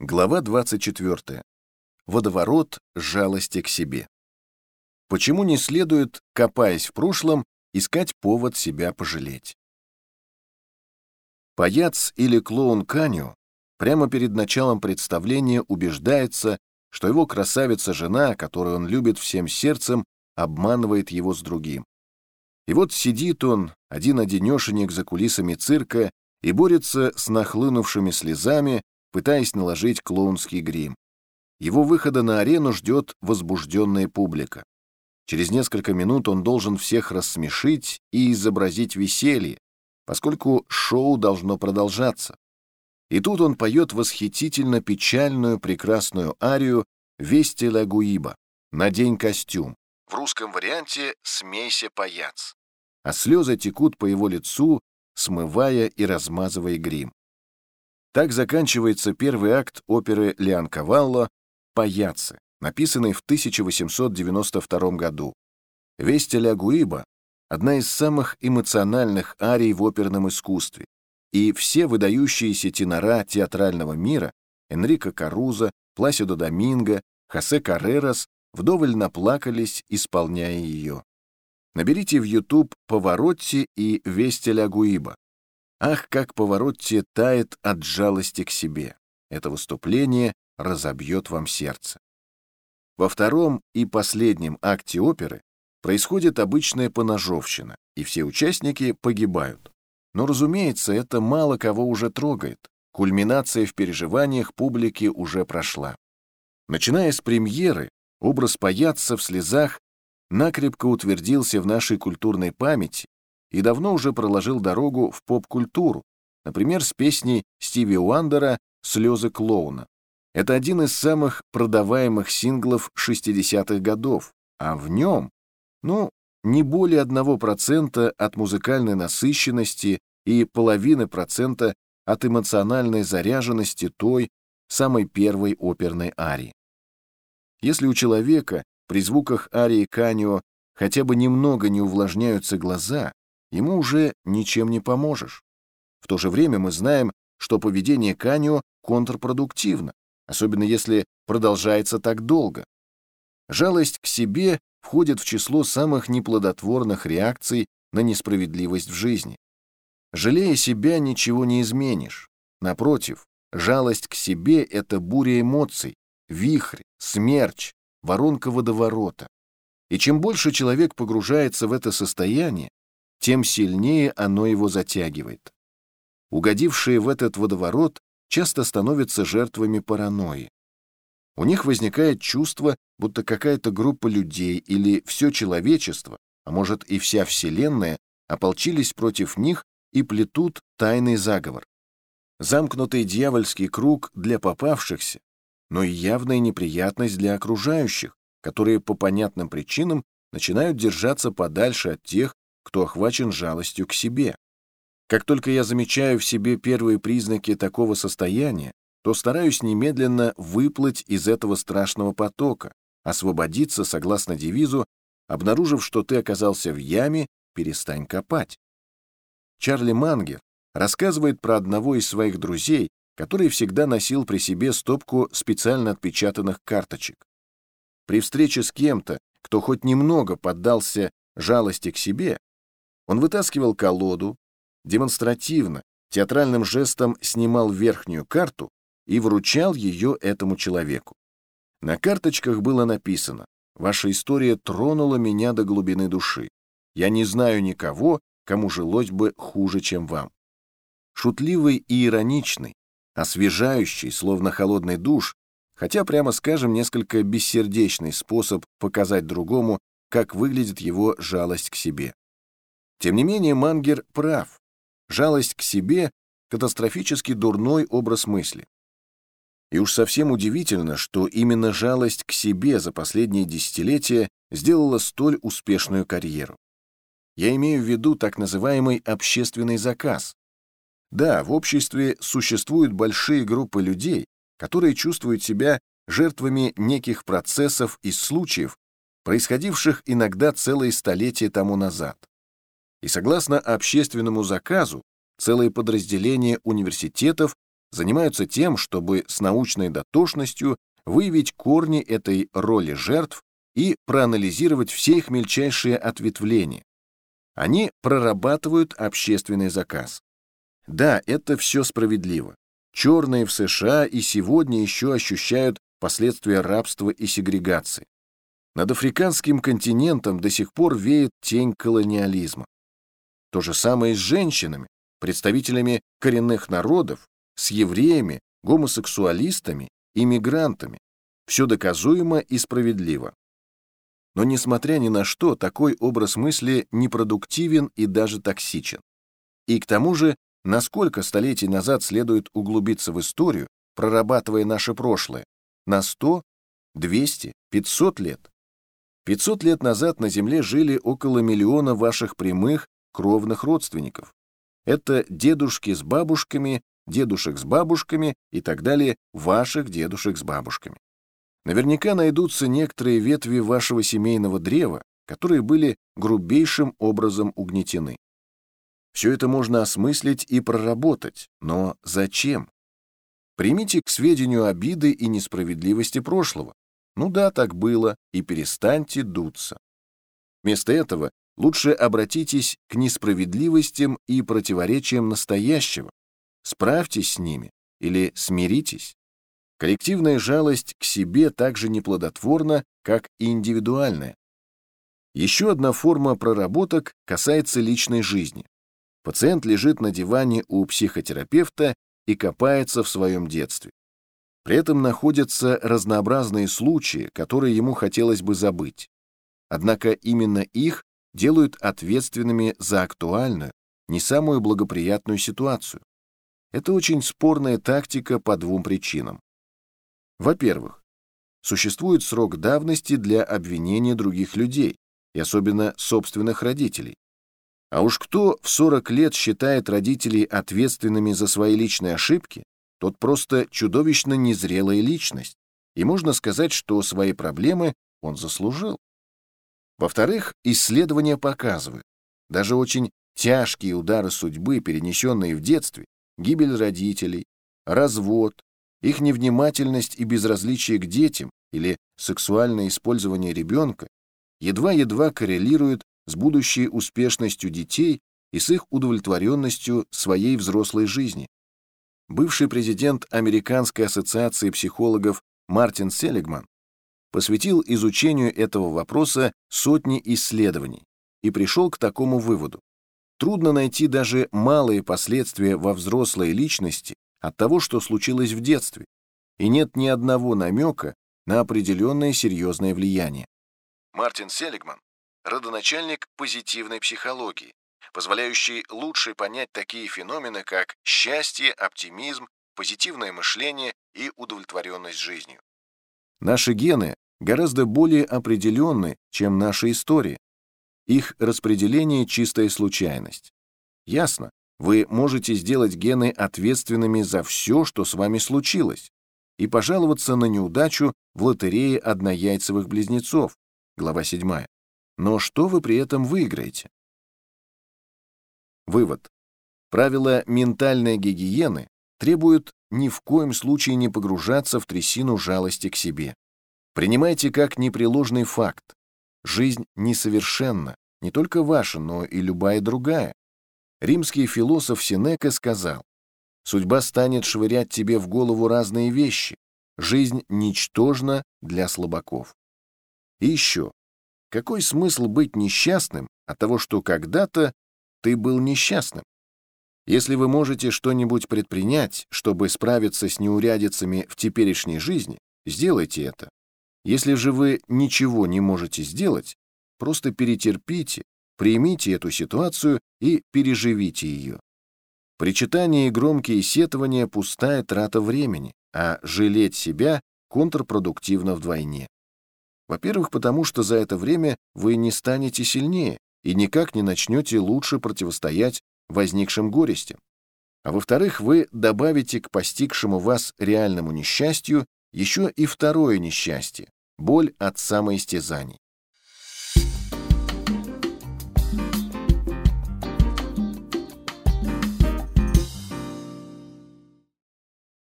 Глава 24. Водоворот жалости к себе. Почему не следует, копаясь в прошлом, искать повод себя пожалеть? Паяц или клоун Каню прямо перед началом представления убеждается, что его красавица-жена, которую он любит всем сердцем, обманывает его с другим. И вот сидит он, один-одинешенек за кулисами цирка, и борется с нахлынувшими слезами, пытаясь наложить клоунский грим. Его выхода на арену ждет возбужденная публика. Через несколько минут он должен всех рассмешить и изобразить веселье, поскольку шоу должно продолжаться. И тут он поет восхитительно печальную прекрасную арию «Вести ла Гуиба» «Надень костюм». В русском варианте «Смейся, паяц». А слезы текут по его лицу, смывая и размазывая грим. Так заканчивается первый акт оперы Лиан Кавалло «Паяцы», написанный в 1892 году. «Вести ля Гуиба» — одна из самых эмоциональных арий в оперном искусстве, и все выдающиеся тенора театрального мира Энрико Карузо, Пласидо Доминго, Хосе Каррерас вдоволь наплакались, исполняя ее. Наберите в YouTube «Поворотти» и «Вести ля Гуиба». Ах, как Поворотти тает от жалости к себе. Это выступление разобьет вам сердце. Во втором и последнем акте оперы происходит обычная поножовщина, и все участники погибают. Но, разумеется, это мало кого уже трогает. Кульминация в переживаниях публики уже прошла. Начиная с премьеры, образ паяца в слезах накрепко утвердился в нашей культурной памяти и давно уже проложил дорогу в поп-культуру, например, с песней Стиви Уандера «Слезы клоуна». Это один из самых продаваемых синглов 60-х годов, а в нем, ну, не более 1% от музыкальной насыщенности и половины процента от эмоциональной заряженности той, самой первой оперной арии. Если у человека при звуках арии Канио хотя бы немного не увлажняются глаза, ему уже ничем не поможешь. В то же время мы знаем, что поведение Канио контрпродуктивно, особенно если продолжается так долго. Жалость к себе входит в число самых неплодотворных реакций на несправедливость в жизни. Жалея себя, ничего не изменишь. Напротив, жалость к себе — это буря эмоций, вихрь, смерч, воронка водоворота. И чем больше человек погружается в это состояние, тем сильнее оно его затягивает. Угодившие в этот водоворот часто становятся жертвами паранойи. У них возникает чувство, будто какая-то группа людей или все человечество, а может и вся Вселенная, ополчились против них и плетут тайный заговор. Замкнутый дьявольский круг для попавшихся, но и явная неприятность для окружающих, которые по понятным причинам начинают держаться подальше от тех, кто охвачен жалостью к себе. Как только я замечаю в себе первые признаки такого состояния, то стараюсь немедленно выплыть из этого страшного потока, освободиться согласно девизу, обнаружив, что ты оказался в яме, перестань копать. Чарли Мангер рассказывает про одного из своих друзей, который всегда носил при себе стопку специально отпечатанных карточек. При встрече с кем-то, кто хоть немного поддался жалости к себе, он вытаскивал колоду, демонстративно, театральным жестом снимал верхнюю карту и вручал ее этому человеку. На карточках было написано «Ваша история тронула меня до глубины души. Я не знаю никого, кому жилось бы хуже, чем вам». Шутливый и ироничный, освежающий, словно холодный душ, хотя, прямо скажем, несколько бессердечный способ показать другому, как выглядит его жалость к себе. Тем не менее, Мангер прав. Жалость к себе — катастрофически дурной образ мысли. И уж совсем удивительно, что именно жалость к себе за последние десятилетия сделала столь успешную карьеру. Я имею в виду так называемый общественный заказ. Да, в обществе существуют большие группы людей, которые чувствуют себя жертвами неких процессов и случаев, происходивших иногда целые столетия тому назад. И согласно общественному заказу, целые подразделения университетов занимаются тем, чтобы с научной дотошностью выявить корни этой роли жертв и проанализировать все их мельчайшие ответвления. Они прорабатывают общественный заказ. Да, это все справедливо. Черные в США и сегодня еще ощущают последствия рабства и сегрегации. Над африканским континентом до сих пор веет тень колониализма. То же самое с женщинами, представителями коренных народов, с евреями, гомосексуалистами и мигрантами. Все доказуемо и справедливо. Но несмотря ни на что, такой образ мысли непродуктивен и даже токсичен. И к тому же, насколько столетий назад следует углубиться в историю, прорабатывая наше прошлое? На 100, 200, 500 лет? 500 лет назад на Земле жили около миллиона ваших прямых, кровных родственников. Это дедушки с бабушками, дедушек с бабушками и так далее, ваших дедушек с бабушками. Наверняка найдутся некоторые ветви вашего семейного древа, которые были грубейшим образом угнетены. Все это можно осмыслить и проработать, но зачем? Примите к сведению обиды и несправедливости прошлого. Ну да, так было, и перестаньте дуться. Вместо этого лучше обратитесь к несправедливостям и противоречиям настоящего. Справьтесь с ними или смиритесь. Коллективная жалость к себе также неплодотворна, как и индивидуальная. Еще одна форма проработок касается личной жизни. Пациент лежит на диване у психотерапевта и копается в своем детстве. При этом находятся разнообразные случаи, которые ему хотелось бы забыть. Однако именно их делают ответственными за актуальную, не самую благоприятную ситуацию. Это очень спорная тактика по двум причинам. Во-первых, существует срок давности для обвинения других людей, и особенно собственных родителей. А уж кто в 40 лет считает родителей ответственными за свои личные ошибки, тот просто чудовищно незрелая личность, и можно сказать, что свои проблемы он заслужил. Во-вторых, исследования показывают, даже очень тяжкие удары судьбы, перенесенные в детстве, гибель родителей, развод, их невнимательность и безразличие к детям или сексуальное использование ребенка едва-едва коррелируют с будущей успешностью детей и с их удовлетворенностью своей взрослой жизни. Бывший президент Американской ассоциации психологов Мартин Селигман посвятил изучению этого вопроса сотни исследований и пришел к такому выводу. Трудно найти даже малые последствия во взрослой личности от того, что случилось в детстве, и нет ни одного намека на определенное серьезное влияние. Мартин Селигман – родоначальник позитивной психологии, позволяющий лучше понять такие феномены, как счастье, оптимизм, позитивное мышление и удовлетворенность жизнью. Наши гены гораздо более определенны, чем наша история. Их распределение — чистая случайность. Ясно, вы можете сделать гены ответственными за все, что с вами случилось, и пожаловаться на неудачу в лотерее однояйцевых близнецов, глава 7. Но что вы при этом выиграете? Вывод. Правила ментальной гигиены требуют ни в коем случае не погружаться в трясину жалости к себе. Принимайте как непреложный факт. Жизнь несовершенна, не только ваша, но и любая другая. Римский философ Синека сказал, «Судьба станет швырять тебе в голову разные вещи. Жизнь ничтожна для слабаков». И еще, какой смысл быть несчастным от того, что когда-то ты был несчастным? Если вы можете что-нибудь предпринять, чтобы справиться с неурядицами в теперешней жизни, сделайте это. Если же вы ничего не можете сделать, просто перетерпите, примите эту ситуацию и переживите ее. Причитание и громкие сетования — пустая трата времени, а жалеть себя контрпродуктивно вдвойне. Во-первых, потому что за это время вы не станете сильнее и никак не начнете лучше противостоять возникшим горестям. А во-вторых, вы добавите к постигшему вас реальному несчастью еще и второе несчастье — боль от самоистязаний.